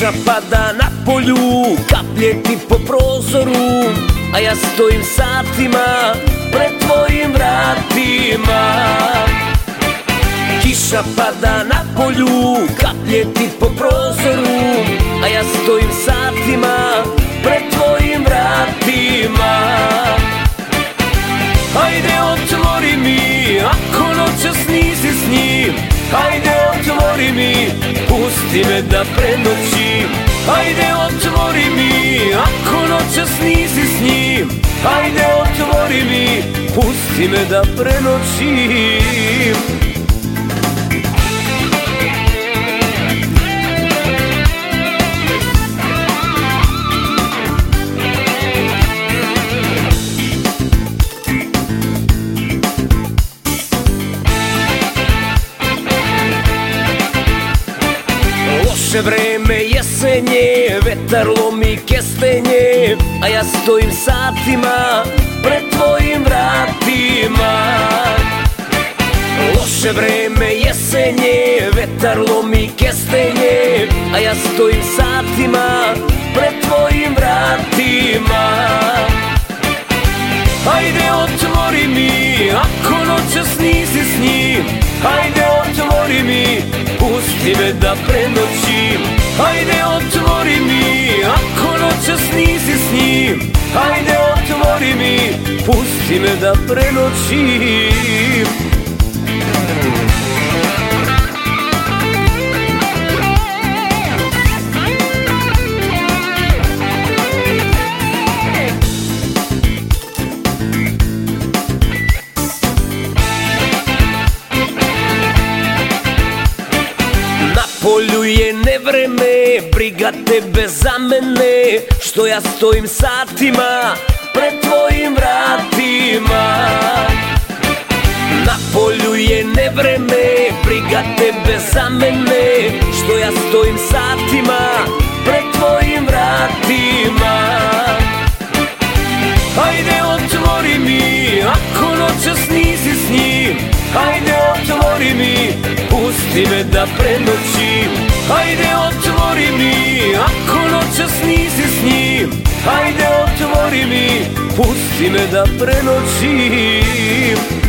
Kiša pada na polju, kaplje ti po prozoru A ja stojim satima pred tvojim vratima. Kiša pada na polju, kaplje ti po prozoru A ja stojim satima pred tvojim vratima. Hajde otvori mi, ako noćas nisi s njim Hajde pusti me da prenoćim Hajde otvori mi, ako noćas nisi s njim. Hajde otvori mi, pusti me da prenoćim Loše vreme jesenje, vetar lomi kestenje A ja stojim satima pred tvojim vratima. Loše vreme jesenje, vetar lomi kestenje A ja stojim satima pred tvojim vratima me da prenoćim. Hajde otvori mi, ako noćas nisi s njim. Hajde otvori mi, pusti me da prenoćim Заболјуе не време, брига тебе за мене Што ја стоим сатима, пред твоим вратима. На полјуе не време, брига тебе за мене Што ја стоим сатима, пред твоим вратима. Ајде отвори ми pusti me da prenoćim Hajde otvori mi, ako noćas nisi s njim Hajde otvori mi, pusti me da prenoćim